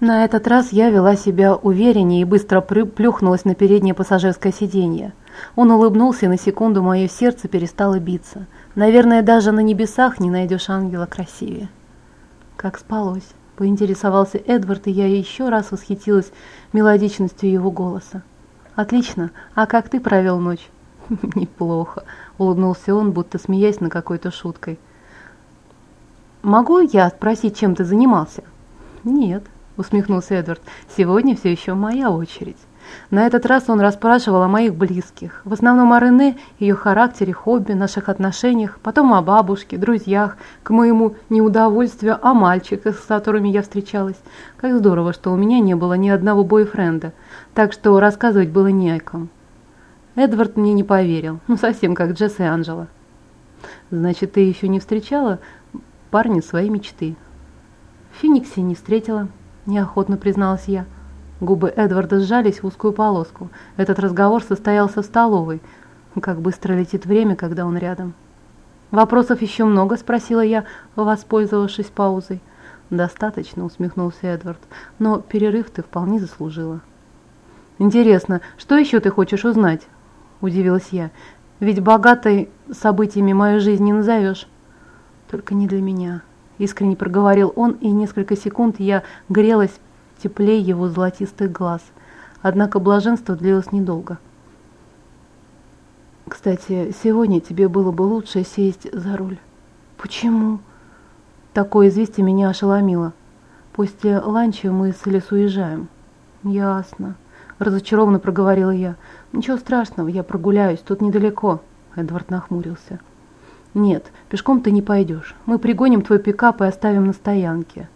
На этот раз я вела себя увереннее и быстро плюхнулась на переднее пассажирское сиденье. Он улыбнулся, и на секунду мое сердце перестало биться. Наверное, даже на небесах не найдешь ангела красивее. Как спалось, поинтересовался Эдвард, и я еще раз восхитилась мелодичностью его голоса. Отлично, а как ты провел ночь? Неплохо, улыбнулся он, будто смеясь на какой-то шуткой. Могу я спросить, чем ты занимался? Нет, усмехнулся Эдвард, сегодня все еще моя очередь. На этот раз он расспрашивал о моих близких, в основном о Рене, ее характере, хобби, наших отношениях, потом о бабушке, друзьях, к моему неудовольствию о мальчиках, с которыми я встречалась. Как здорово, что у меня не было ни одного бойфренда, так что рассказывать было не о ком. Эдвард мне не поверил, ну совсем как Джесс и Анжела. «Значит, ты еще не встречала парня своей мечты?» «В Фениксе не встретила», – неохотно призналась я. Губы Эдварда сжались в узкую полоску. Этот разговор состоялся в столовой. Как быстро летит время, когда он рядом. «Вопросов еще много?» – спросила я, воспользовавшись паузой. «Достаточно», – усмехнулся Эдвард. «Но перерыв ты вполне заслужила». «Интересно, что еще ты хочешь узнать?» – удивилась я. «Ведь богатой событиями мою жизнь не назовешь». «Только не для меня», – искренне проговорил он, и несколько секунд я грелась теплее его золотистых глаз. Однако блаженство длилось недолго. «Кстати, сегодня тебе было бы лучше сесть за руль». «Почему?» Такое известие меня ошеломило. «После ланча мы с Элис уезжаем». «Ясно», – разочарованно проговорила я. «Ничего страшного, я прогуляюсь, тут недалеко». Эдвард нахмурился. «Нет, пешком ты не пойдешь. Мы пригоним твой пикап и оставим на стоянке».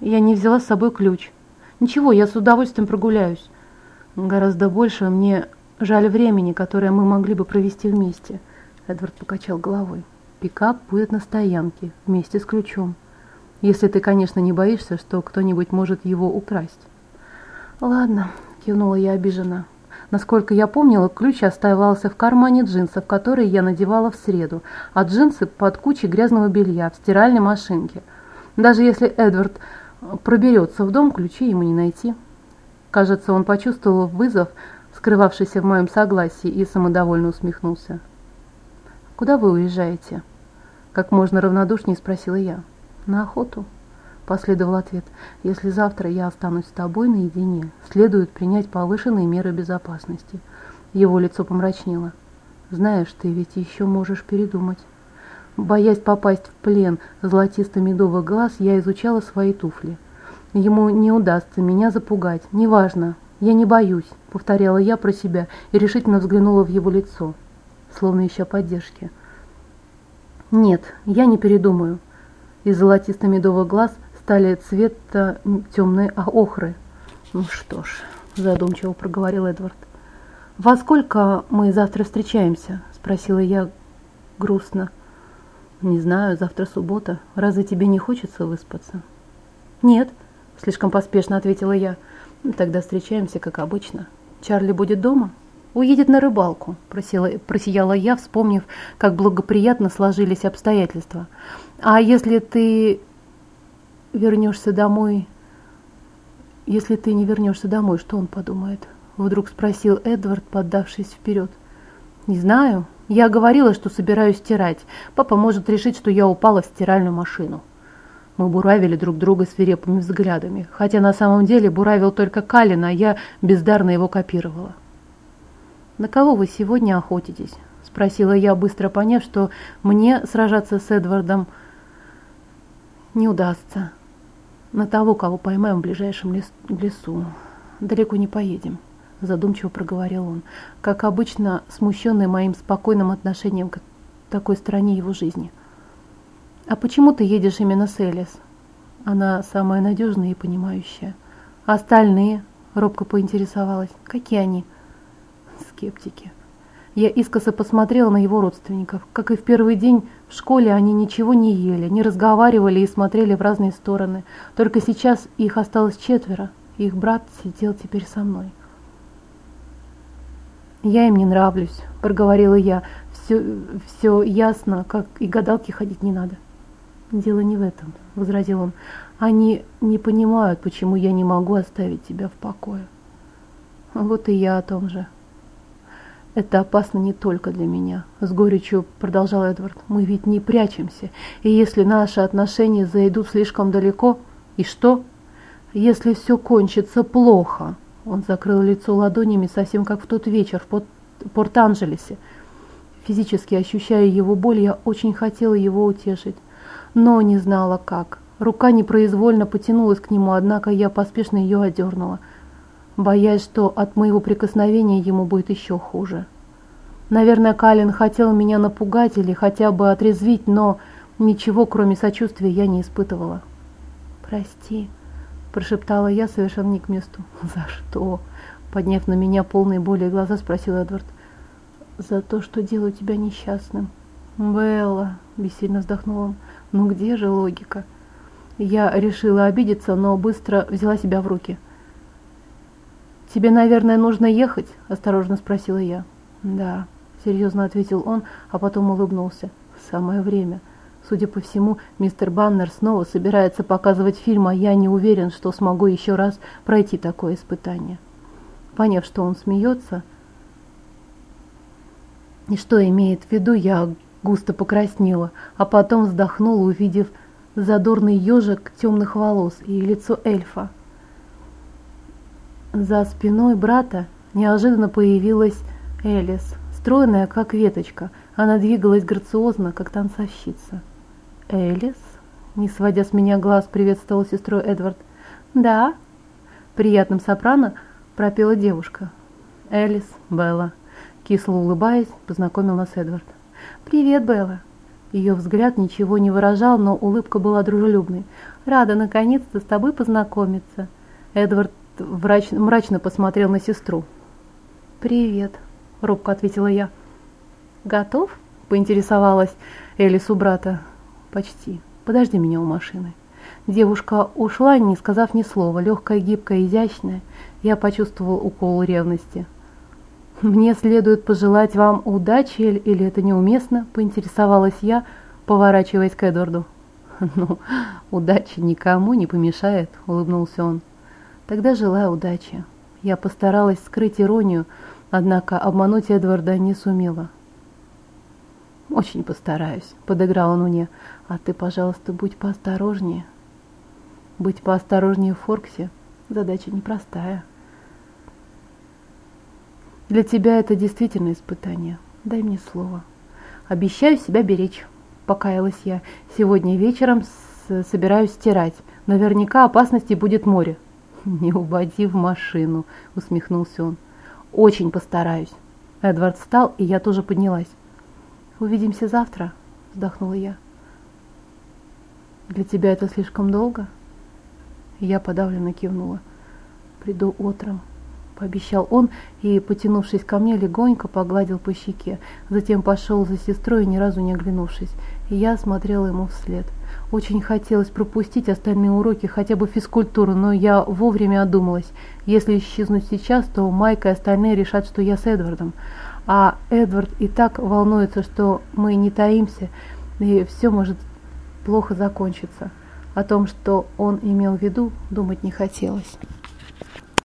Я не взяла с собой ключ. Ничего, я с удовольствием прогуляюсь. Гораздо больше мне жаль времени, которое мы могли бы провести вместе. Эдвард покачал головой. Пикап будет на стоянке, вместе с ключом. Если ты, конечно, не боишься, что кто-нибудь может его украсть. Ладно, кивнула я обиженно. Насколько я помнила, ключ оставался в кармане джинсов, которые я надевала в среду, а джинсы под кучей грязного белья в стиральной машинке. Даже если Эдвард проберется в дом, ключи ему не найти. Кажется, он почувствовал вызов, скрывавшийся в моем согласии, и самодовольно усмехнулся. «Куда вы уезжаете?» Как можно равнодушнее спросила я. «На охоту?» Последовал ответ. «Если завтра я останусь с тобой наедине, следует принять повышенные меры безопасности». Его лицо помрачнело. «Знаешь, ты ведь еще можешь передумать». Боясь попасть в плен золотисто-медовых глаз, я изучала свои туфли. Ему не удастся меня запугать, неважно, я не боюсь, повторяла я про себя и решительно взглянула в его лицо, словно ища поддержки. Нет, я не передумаю. Из золотисто-медовых глаз стали цвета темной охры. Ну что ж, задумчиво проговорил Эдвард. «Во сколько мы завтра встречаемся?» – спросила я грустно. «Не знаю, завтра суббота. Разве тебе не хочется выспаться?» «Нет», – слишком поспешно ответила я. «Тогда встречаемся, как обычно. Чарли будет дома?» «Уедет на рыбалку», – просила, просияла я, вспомнив, как благоприятно сложились обстоятельства. «А если ты вернешься домой...» «Если ты не вернешься домой, что он подумает?» Вдруг спросил Эдвард, поддавшись вперед. «Не знаю», я говорила, что собираюсь стирать. Папа может решить, что я упала в стиральную машину. Мы буравили друг друга свирепыми взглядами, хотя на самом деле буравил только Калин, а я бездарно его копировала. «На кого вы сегодня охотитесь?» – спросила я, быстро поняв, что мне сражаться с Эдвардом не удастся. «На того, кого поймаем в ближайшем лесу. Далеко не поедем» задумчиво проговорил он, как обычно смущенный моим спокойным отношением к такой стороне его жизни. «А почему ты едешь именно с Элис?» Она самая надежная и понимающая. А остальные?» – робко поинтересовалась. «Какие они?» «Скептики». Я искоса посмотрела на его родственников. Как и в первый день в школе, они ничего не ели, не разговаривали и смотрели в разные стороны. Только сейчас их осталось четверо, и их брат сидел теперь со мной. «Я им не нравлюсь», – проговорила я. «Все, все ясно, как и гадалки ходить не надо». «Дело не в этом», — возразил он. «Они не понимают, почему я не могу оставить тебя в покое». «Вот и я о том же». «Это опасно не только для меня», — с горечью продолжал Эдвард. «Мы ведь не прячемся, и если наши отношения зайдут слишком далеко, и что? Если все кончится плохо...» Он закрыл лицо ладонями, совсем как в тот вечер в Порт-Анджелесе. Физически ощущая его боль, я очень хотела его утешить, но не знала как. Рука непроизвольно потянулась к нему, однако я поспешно ее одернула, боясь, что от моего прикосновения ему будет еще хуже. Наверное, Калин хотел меня напугать или хотя бы отрезвить, но ничего, кроме сочувствия, я не испытывала. «Прости», – прошептала я совершенно не к месту. «За что?» – подняв на меня полные боли глаза, спросил Эдвард. «За то, что делаю тебя несчастным». «Белла», – бессильно вздохнул он, – «ну где же логика?» Я решила обидеться, но быстро взяла себя в руки. «Тебе, наверное, нужно ехать?» – осторожно спросила я. «Да», – серьезно ответил он, а потом улыбнулся. «Самое время». Судя по всему, мистер Баннер снова собирается показывать фильм, а я не уверен, что смогу еще раз пройти такое испытание. Поняв, что он смеется, и что имеет в виду, я густо покраснела, а потом вздохнула, увидев задорный ежик темных волос и лицо эльфа. За спиной брата неожиданно появилась Элис, стройная, как веточка. Она двигалась грациозно, как танцовщица. «Элис?» – не сводя с меня глаз, приветствовал сестру Эдвард. «Да?» – приятным сопрано пропела девушка. «Элис, Белла», – кисло улыбаясь, познакомил нас Эдвард. «Привет, Белла!» Ее взгляд ничего не выражал, но улыбка была дружелюбной. «Рада наконец-то с тобой познакомиться!» Эдвард врач... мрачно посмотрел на сестру. «Привет», – робко ответила я. «Готов?» – поинтересовалась Элис у брата. «Почти. Подожди меня у машины». Девушка ушла, не сказав ни слова, легкая, гибкая, изящная. Я почувствовал укол ревности. «Мне следует пожелать вам удачи, или это неуместно?» – поинтересовалась я, поворачиваясь к Эдварду. «Ну, удачи никому не помешает», – улыбнулся он. «Тогда желаю удачи». Я постаралась скрыть иронию, однако обмануть Эдварда не сумела. «Очень постараюсь», — подыграл он мне. «А ты, пожалуйста, будь поосторожнее». Быть поосторожнее в Форксе — задача непростая. Для тебя это действительно испытание. Дай мне слово. Обещаю себя беречь, покаялась я. Сегодня вечером собираюсь стирать. Наверняка опасности будет море. Не упади в машину, усмехнулся он. Очень постараюсь. Эдвард встал, и я тоже поднялась. «Увидимся завтра», — вздохнула я. «Для тебя это слишком долго?» Я подавленно кивнула. «Приду утром», — пообещал он и, потянувшись ко мне, легонько погладил по щеке. Затем пошел за сестрой, ни разу не оглянувшись, я смотрела ему вслед. Очень хотелось пропустить остальные уроки, хотя бы физкультуру, но я вовремя одумалась. Если исчезнуть сейчас, то Майка и остальные решат, что я с Эдвардом. А Эдвард и так волнуется, что мы не таимся, и все может плохо закончиться. О том, что он имел в виду, думать не хотелось.